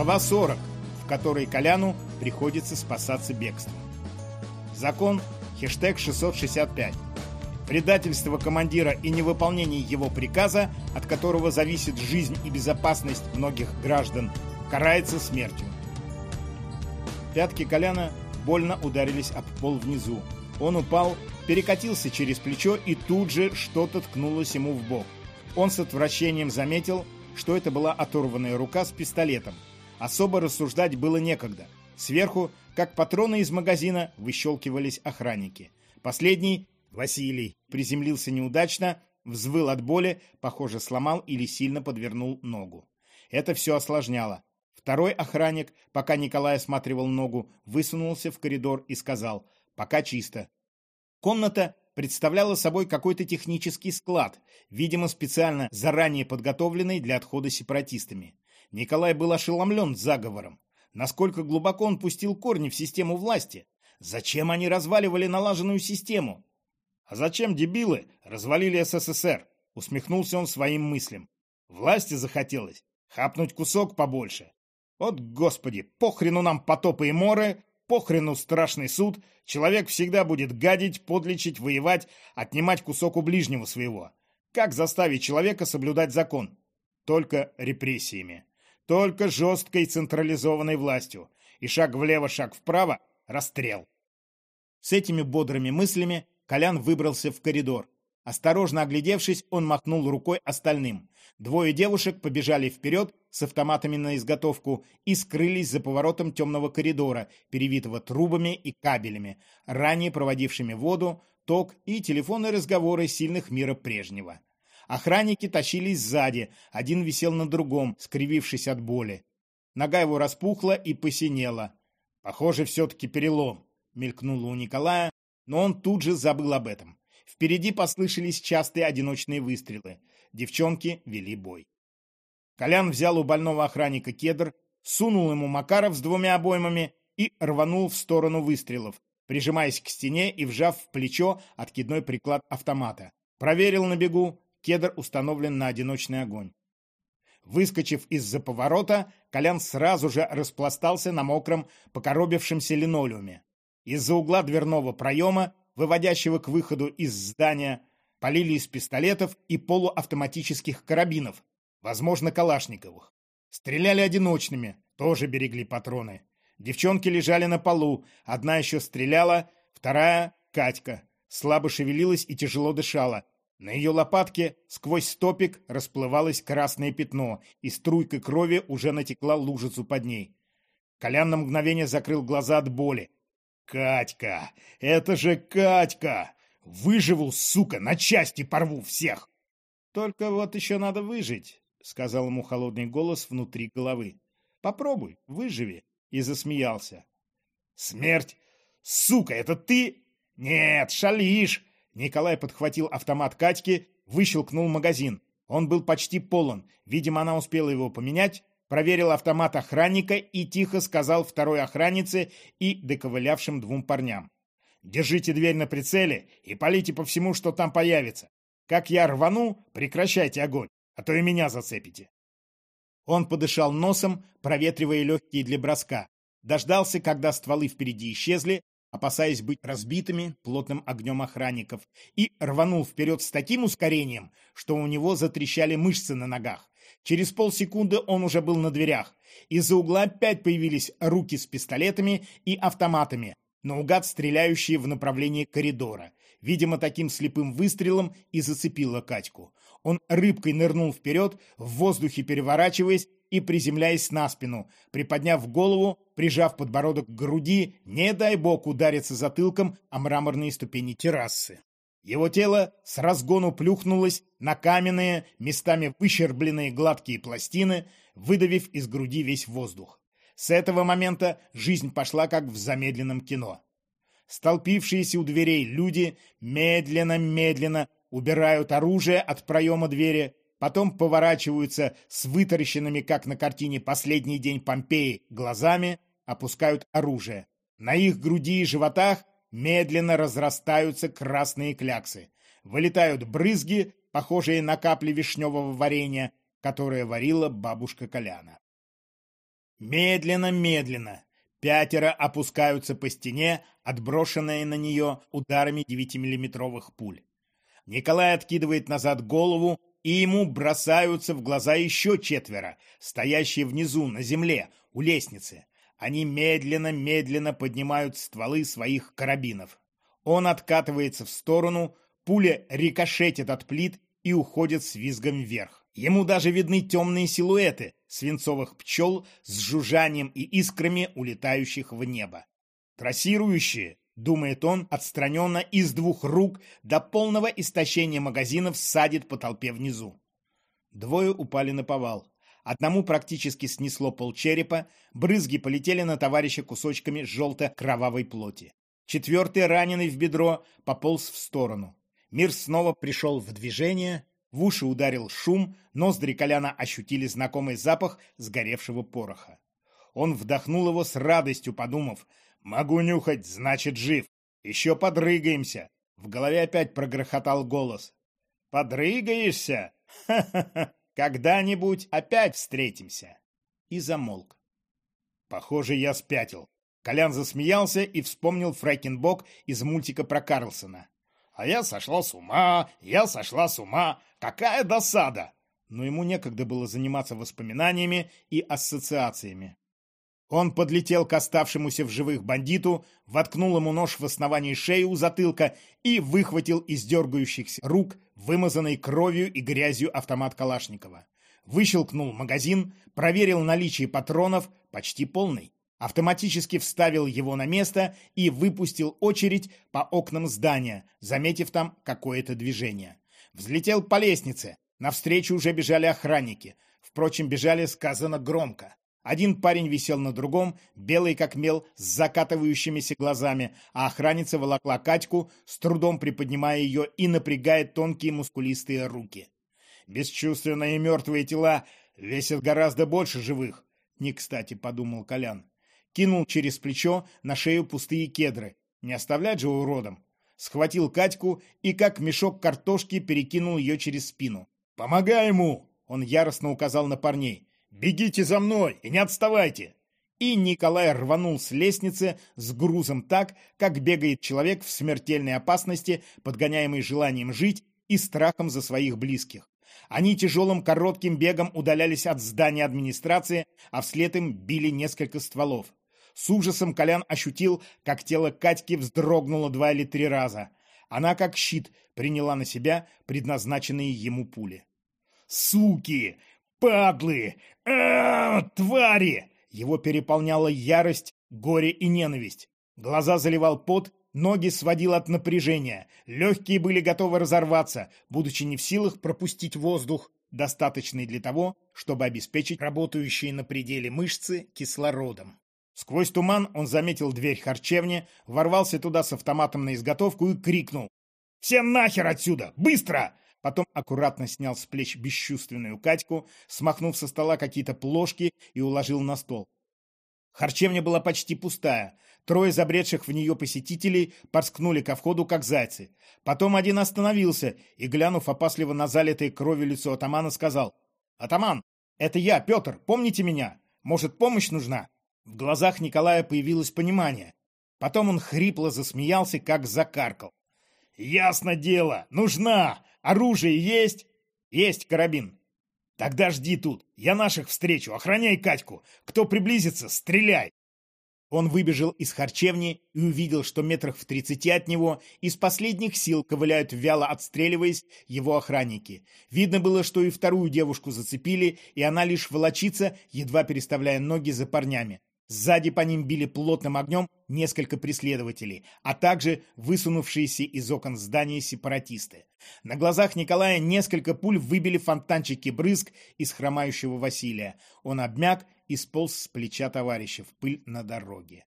Глава 40, в которой Коляну приходится спасаться бегством. Закон, хештег 665. Предательство командира и невыполнение его приказа, от которого зависит жизнь и безопасность многих граждан, карается смертью. Пятки Коляна больно ударились об пол внизу. Он упал, перекатился через плечо и тут же что-то ткнулось ему в бок. Он с отвращением заметил, что это была оторванная рука с пистолетом. Особо рассуждать было некогда. Сверху, как патроны из магазина, выщелкивались охранники. Последний, Василий, приземлился неудачно, взвыл от боли, похоже, сломал или сильно подвернул ногу. Это все осложняло. Второй охранник, пока Николай осматривал ногу, высунулся в коридор и сказал «пока чисто». Комната представляла собой какой-то технический склад, видимо, специально заранее подготовленный для отхода сепаратистами. Николай был ошеломлен заговором. Насколько глубоко он пустил корни в систему власти? Зачем они разваливали налаженную систему? А зачем, дебилы, развалили СССР? Усмехнулся он своим мыслям. Власти захотелось. Хапнуть кусок побольше. Вот, господи, похрену нам потопы и моры, похрену страшный суд, человек всегда будет гадить, подлечить, воевать, отнимать кусок у ближнего своего. Как заставить человека соблюдать закон? Только репрессиями. Только жесткой централизованной властью. И шаг влево, шаг вправо – расстрел. С этими бодрыми мыслями Колян выбрался в коридор. Осторожно оглядевшись, он махнул рукой остальным. Двое девушек побежали вперед с автоматами на изготовку и скрылись за поворотом темного коридора, перевитого трубами и кабелями, ранее проводившими воду, ток и телефонные разговоры сильных мира прежнего. Охранники тащились сзади, один висел на другом, скривившись от боли. Нога его распухла и посинела. «Похоже, все-таки перелом», — мелькнуло у Николая, но он тут же забыл об этом. Впереди послышались частые одиночные выстрелы. Девчонки вели бой. Колян взял у больного охранника кедр, сунул ему Макаров с двумя обоймами и рванул в сторону выстрелов, прижимаясь к стене и вжав в плечо откидной приклад автомата. Проверил на бегу, Кедр установлен на одиночный огонь. Выскочив из-за поворота, Колян сразу же распластался на мокром, покоробившемся линолеуме. Из-за угла дверного проема, выводящего к выходу из здания, полили из пистолетов и полуавтоматических карабинов, возможно, калашниковых. Стреляли одиночными, тоже берегли патроны. Девчонки лежали на полу, одна еще стреляла, вторая — Катька. Слабо шевелилась и тяжело дышала, на ее лопатке сквозь стопик расплывалось красное пятно, и струйка крови уже натекла лужицу под ней. Колян на мгновение закрыл глаза от боли. «Катька! Это же Катька! Выживу, сука, на части порву всех!» «Только вот еще надо выжить», — сказал ему холодный голос внутри головы. «Попробуй, выживи», — и засмеялся. «Смерть? Сука, это ты? Нет, шалишь! Николай подхватил автомат Катьки, выщелкнул магазин. Он был почти полон. Видимо, она успела его поменять. Проверил автомат охранника и тихо сказал второй охраннице и доковылявшим двум парням. «Держите дверь на прицеле и полите по всему, что там появится. Как я рвану, прекращайте огонь, а то и меня зацепите». Он подышал носом, проветривая легкие для броска. Дождался, когда стволы впереди исчезли, опасаясь быть разбитыми плотным огнем охранников, и рванул вперед с таким ускорением, что у него затрещали мышцы на ногах. Через полсекунды он уже был на дверях. Из-за угла опять появились руки с пистолетами и автоматами, наугад стреляющие в направлении коридора. Видимо, таким слепым выстрелом и зацепило Катьку. Он рыбкой нырнул вперед, в воздухе переворачиваясь и приземляясь на спину, приподняв голову, прижав подбородок к груди, не дай бог удариться затылком о мраморные ступени террасы. Его тело с разгону плюхнулось на каменные, местами выщербленные гладкие пластины, выдавив из груди весь воздух. С этого момента жизнь пошла как в замедленном кино. Столпившиеся у дверей люди медленно-медленно убирают оружие от проема двери, потом поворачиваются с вытаращенными, как на картине «Последний день Помпеи», глазами, опускают оружие. На их груди и животах медленно разрастаются красные кляксы. Вылетают брызги, похожие на капли вишневого варенья, которое варила бабушка Коляна. Медленно-медленно пятеро опускаются по стене, отброшенные на нее ударами 9-миллиметровых пуль. Николай откидывает назад голову, и ему бросаются в глаза еще четверо, стоящие внизу, на земле, у лестницы. Они медленно-медленно поднимают стволы своих карабинов. Он откатывается в сторону, пуля рикошетит от плит и уходит с визгом вверх. Ему даже видны темные силуэты свинцовых пчел с жужжанием и искрами, улетающих в небо. Трассирующие, думает он, отстраненно из двух рук до полного истощения магазинов садит по толпе внизу. Двое упали на повал. Одному практически снесло полчерепа, брызги полетели на товарища кусочками желто-кровавой плоти. Четвертый, раненый в бедро, пополз в сторону. Мир снова пришел в движение, в уши ударил шум, ноздри Коляна ощутили знакомый запах сгоревшего пороха. Он вдохнул его с радостью, подумав, «Могу нюхать, значит, жив. Еще подрыгаемся». В голове опять прогрохотал голос. «Подрыгаешься? Ха-ха-ха! Когда-нибудь опять встретимся!» И замолк. Похоже, я спятил. Колян засмеялся и вспомнил Фрэкенбок из мультика про Карлсона. «А я сошла с ума, я сошла с ума, какая досада!» Но ему некогда было заниматься воспоминаниями и ассоциациями. Он подлетел к оставшемуся в живых бандиту, воткнул ему нож в основании шеи у затылка и выхватил из дергающихся рук вымазанный кровью и грязью автомат Калашникова. Выщелкнул магазин, проверил наличие патронов, почти полный. Автоматически вставил его на место и выпустил очередь по окнам здания, заметив там какое-то движение. Взлетел по лестнице. Навстречу уже бежали охранники. Впрочем, бежали сказано громко. Один парень висел на другом, белый как мел, с закатывающимися глазами, а охранница волокла Катьку, с трудом приподнимая ее и напрягая тонкие мускулистые руки. Бесчувственные мертвые тела весят гораздо больше живых, не кстати подумал Колян. Кинул через плечо на шею пустые кедры. Не оставлять же уродом. Схватил Катьку и, как мешок картошки, перекинул ее через спину. «Помогай ему!» Он яростно указал на парней. «Бегите за мной и не отставайте!» И Николай рванул с лестницы с грузом так, как бегает человек в смертельной опасности, подгоняемый желанием жить и страхом за своих близких. Они тяжелым коротким бегом удалялись от здания администрации, а вслед им били несколько стволов. С ужасом Колян ощутил, как тело Катьки вздрогнуло два или три раза. Она, как щит, приняла на себя предназначенные ему пули. «Суки! Падлы! а, Твари!» Его переполняла ярость, горе и ненависть. Глаза заливал пот, ноги сводил от напряжения, легкие были готовы разорваться, будучи не в силах пропустить воздух, достаточный для того, чтобы обеспечить работающие на пределе мышцы кислородом. Сквозь туман он заметил дверь харчевни, ворвался туда с автоматом на изготовку и крикнул. «Все нахер отсюда! Быстро!» Потом аккуратно снял с плеч бесчувственную Катьку, смахнув со стола какие-то плошки и уложил на стол. Харчевня была почти пустая. Трое забредших в нее посетителей порскнули ко входу, как зайцы. Потом один остановился и, глянув опасливо на залитое кровью лицо атамана, сказал, «Атаман, это я, Петр, помните меня? Может, помощь нужна?» В глазах Николая появилось понимание. Потом он хрипло засмеялся, как закаркал. «Ясно дело, нужна! Оружие есть? Есть карабин. Тогда жди тут. Я наших встречу. Охраняй Катьку. Кто приблизится, стреляй. Он выбежал из харчевни и увидел, что метрах в тридцати от него из последних сил ковыляют, вяло отстреливаясь, его охранники. Видно было, что и вторую девушку зацепили, и она лишь волочится, едва переставляя ноги за парнями. Сзади по ним били плотным огнем несколько преследователей, а также высунувшиеся из окон здания сепаратисты. На глазах Николая несколько пуль выбили фонтанчики брызг из хромающего Василия. Он обмяк и сполз с плеча товарища в пыль на дороге.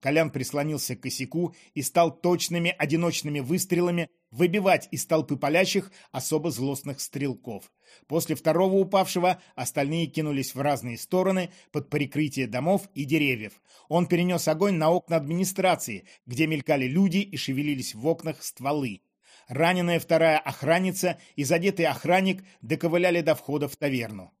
Колян прислонился к косяку и стал точными одиночными выстрелами выбивать из толпы палящих особо злостных стрелков. После второго упавшего остальные кинулись в разные стороны под прикрытие домов и деревьев. Он перенес огонь на окна администрации, где мелькали люди и шевелились в окнах стволы. Раненая вторая охранница и задетый охранник доковыляли до входа в таверну.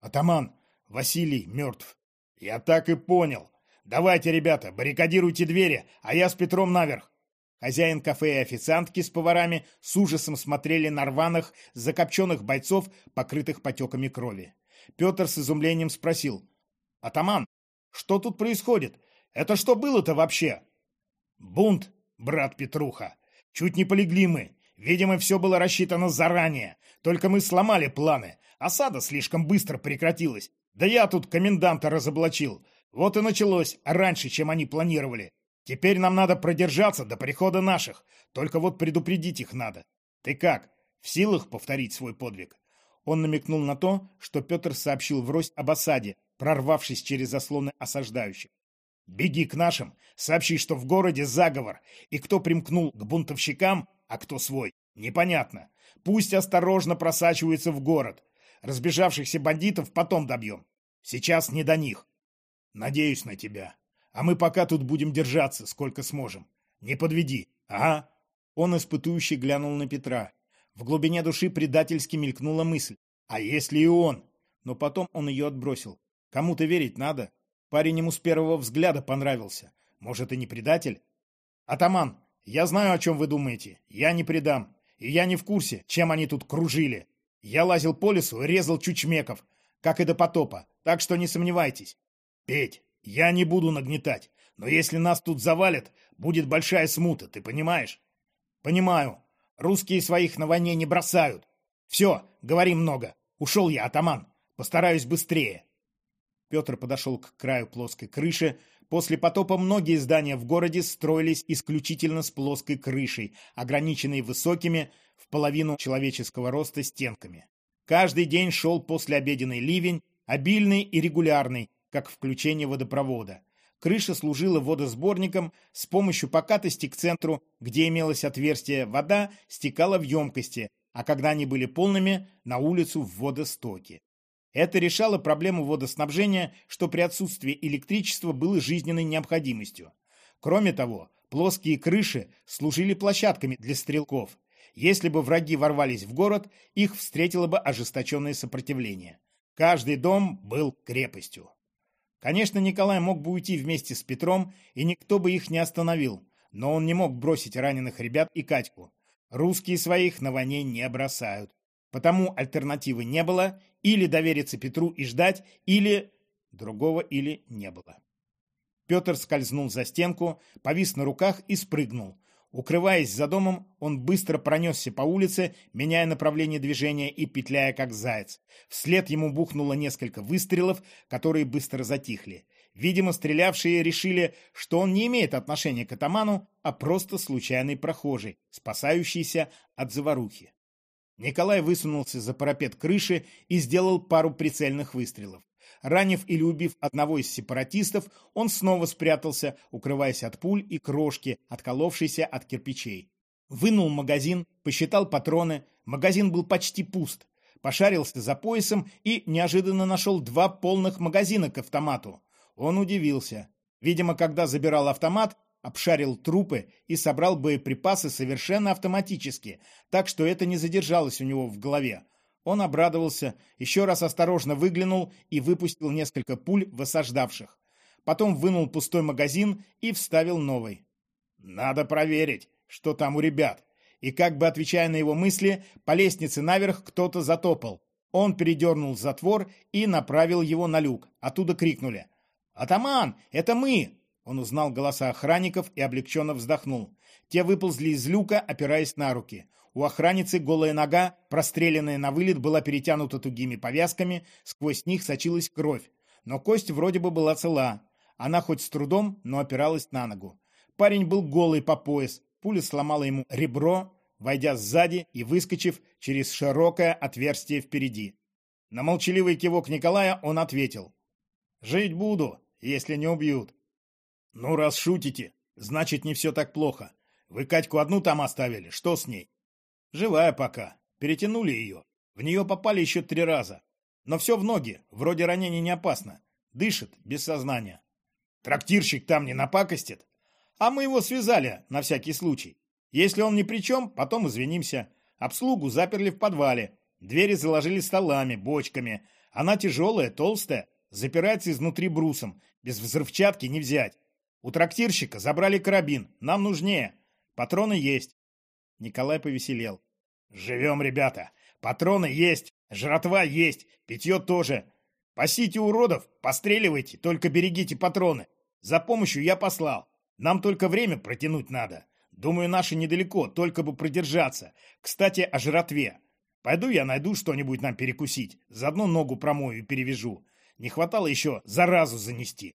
«Атаман, Василий мертв. Я так и понял. Давайте, ребята, баррикадируйте двери, а я с Петром наверх. Хозяин кафе и официантки с поварами с ужасом смотрели на рваных, закопченных бойцов, покрытых потеками крови. Петр с изумлением спросил. «Атаман, что тут происходит? Это что было-то вообще?» «Бунт, брат Петруха. Чуть не полегли мы. Видимо, все было рассчитано заранее. Только мы сломали планы. Осада слишком быстро прекратилась. Да я тут коменданта разоблачил. Вот и началось раньше, чем они планировали. Теперь нам надо продержаться до прихода наших. Только вот предупредить их надо. Ты как, в силах повторить свой подвиг?» Он намекнул на то, что Петр сообщил врозь об осаде, прорвавшись через заслоны осаждающих. «Беги к нашим, сообщи, что в городе заговор, и кто примкнул к бунтовщикам, а кто свой, непонятно. Пусть осторожно просачивается в город. Разбежавшихся бандитов потом добьем. Сейчас не до них. Надеюсь на тебя. А мы пока тут будем держаться, сколько сможем. Не подведи, ага». Он испытующе глянул на Петра. В глубине души предательски мелькнула мысль. «А если и он?» Но потом он ее отбросил. Кому-то верить надо. Парень ему с первого взгляда понравился. Может, и не предатель? Атаман, я знаю, о чем вы думаете. Я не предам. И я не в курсе, чем они тут кружили. Я лазил по лесу резал чучмеков, как и до потопа. Так что не сомневайтесь. Петь, я не буду нагнетать. Но если нас тут завалят, будет большая смута, ты понимаешь? Понимаю. Русские своих на войне не бросают. Все, говори много. Ушел я, атаман. Постараюсь быстрее. Петр подошел к краю плоской крыши. После потопа многие здания в городе строились исключительно с плоской крышей, ограниченной высокими, в половину человеческого роста стенками. Каждый день шел послеобеденный ливень, обильный и регулярный, как включение водопровода. Крыша служила водосборником, с помощью покатости к центру, где имелось отверстие, вода стекала в емкости, а когда они были полными, на улицу в водостоке. Это решало проблему водоснабжения, что при отсутствии электричества было жизненной необходимостью. Кроме того, плоские крыши служили площадками для стрелков. Если бы враги ворвались в город, их встретило бы ожесточенное сопротивление. Каждый дом был крепостью. Конечно, Николай мог бы уйти вместе с Петром, и никто бы их не остановил, но он не мог бросить раненых ребят и Катьку. Русские своих на войне не бросают. Потому альтернативы не было, или довериться Петру и ждать, или... Другого или не было. Петр скользнул за стенку, повис на руках и спрыгнул. Укрываясь за домом, он быстро пронесся по улице, меняя направление движения и петляя как заяц. Вслед ему бухнуло несколько выстрелов, которые быстро затихли. Видимо, стрелявшие решили, что он не имеет отношения к атаману, а просто случайный прохожий, спасающийся от заварухи. Николай высунулся за парапет крыши и сделал пару прицельных выстрелов. Ранив или убив одного из сепаратистов, он снова спрятался, укрываясь от пуль и крошки, отколовшейся от кирпичей. Вынул магазин, посчитал патроны. Магазин был почти пуст. Пошарился за поясом и неожиданно нашел два полных магазина к автомату. Он удивился. Видимо, когда забирал автомат, обшарил трупы и собрал боеприпасы совершенно автоматически, так что это не задержалось у него в голове. Он обрадовался, еще раз осторожно выглянул и выпустил несколько пуль в осаждавших. Потом вынул пустой магазин и вставил новый. «Надо проверить, что там у ребят». И как бы отвечая на его мысли, по лестнице наверх кто-то затопал. Он передернул затвор и направил его на люк. Оттуда крикнули. «Атаман, это мы! Он узнал голоса охранников и облегченно вздохнул. Те выползли из люка, опираясь на руки. У охранницы голая нога, простреленная на вылет, была перетянута тугими повязками, сквозь них сочилась кровь. Но кость вроде бы была цела. Она хоть с трудом, но опиралась на ногу. Парень был голый по пояс. Пуля сломала ему ребро, войдя сзади и выскочив через широкое отверстие впереди. На молчаливый кивок Николая он ответил. «Жить буду, если не убьют. «Ну, раз шутите, значит, не все так плохо. Вы Катьку одну там оставили, что с ней?» «Живая пока. Перетянули ее. В нее попали еще три раза. Но все в ноги, вроде ранения не опасно. Дышит, без сознания. Трактирщик там не напакостит? А мы его связали, на всякий случай. Если он ни при чем, потом извинимся. Обслугу заперли в подвале. Двери заложили столами, бочками. Она тяжелая, толстая. Запирается изнутри брусом. Без взрывчатки не взять. У трактирщика забрали карабин. Нам нужнее. Патроны есть. Николай повеселел. Живем, ребята. Патроны есть. Жратва есть. Питье тоже. Пасите уродов, постреливайте, только берегите патроны. За помощью я послал. Нам только время протянуть надо. Думаю, наши недалеко, только бы продержаться. Кстати, о жратве. Пойду я найду что-нибудь нам перекусить. Заодно ногу промою и перевяжу. Не хватало еще заразу занести.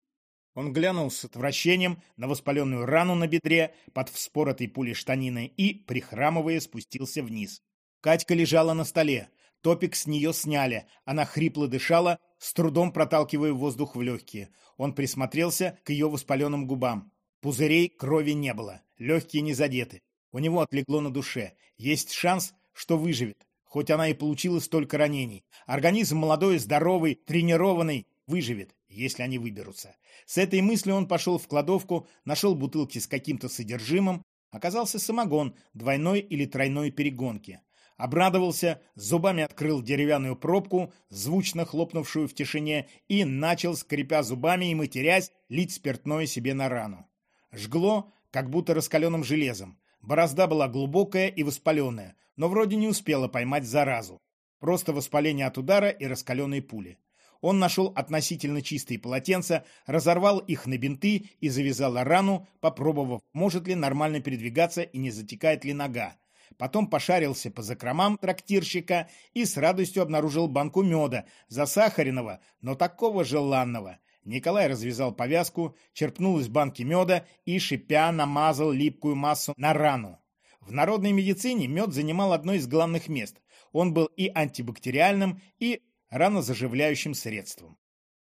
Он глянул с отвращением на воспаленную рану на бедре под вспоротой пулей штанины и, прихрамывая, спустился вниз. Катька лежала на столе. Топик с нее сняли. Она хрипло дышала, с трудом проталкивая воздух в легкие. Он присмотрелся к ее воспаленным губам. Пузырей крови не было, легкие не задеты. У него отлегло на душе. Есть шанс, что выживет, хоть она и получила столько ранений. Организм молодой, здоровый, тренированный выживет, если они выберутся. С этой мыслью он пошел в кладовку, нашел бутылки с каким-то содержимым. Оказался самогон двойной или тройной перегонки. Обрадовался, зубами открыл деревянную пробку, звучно хлопнувшую в тишине, и начал, скрипя зубами и матерясь, лить спиртное себе на рану. Жгло, как будто раскаленным железом. Борозда была глубокая и воспаленная, но вроде не успела поймать заразу. Просто воспаление от удара и раскаленной пули. Он нашел относительно чистые полотенца, разорвал их на бинты и завязал рану, попробовав, может ли нормально передвигаться и не затекает ли нога потом пошарился по закромам трактирщика и с радостью обнаружил банку меда, засахаренного, но такого желанного. Николай развязал повязку, черпнул из банки меда и, шипя, намазал липкую массу на рану. В народной медицине мед занимал одно из главных мест. Он был и антибактериальным, и ранозаживляющим средством.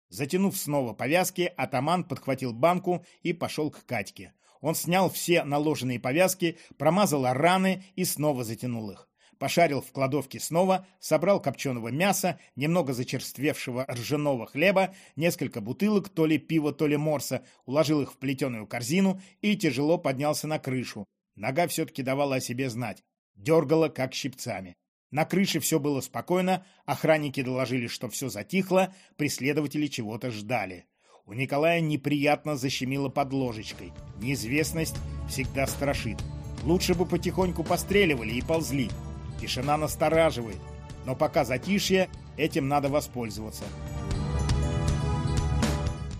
Затянув снова повязки, атаман подхватил банку и пошел к Катьке. Он снял все наложенные повязки, промазал раны и снова затянул их. Пошарил в кладовке снова, собрал копченого мяса, немного зачерствевшего ржаного хлеба, несколько бутылок, то ли пива, то ли морса, уложил их в плетеную корзину и тяжело поднялся на крышу. Нога все-таки давала о себе знать. Дергала, как щипцами. На крыше все было спокойно, охранники доложили, что все затихло, преследователи чего-то ждали. У Николая неприятно защемило под ложечкой. Неизвестность всегда страшит. Лучше бы потихоньку постреливали и ползли. Тишина настораживает. Но пока затишье, этим надо воспользоваться.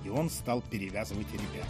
И он стал перевязывать ребят.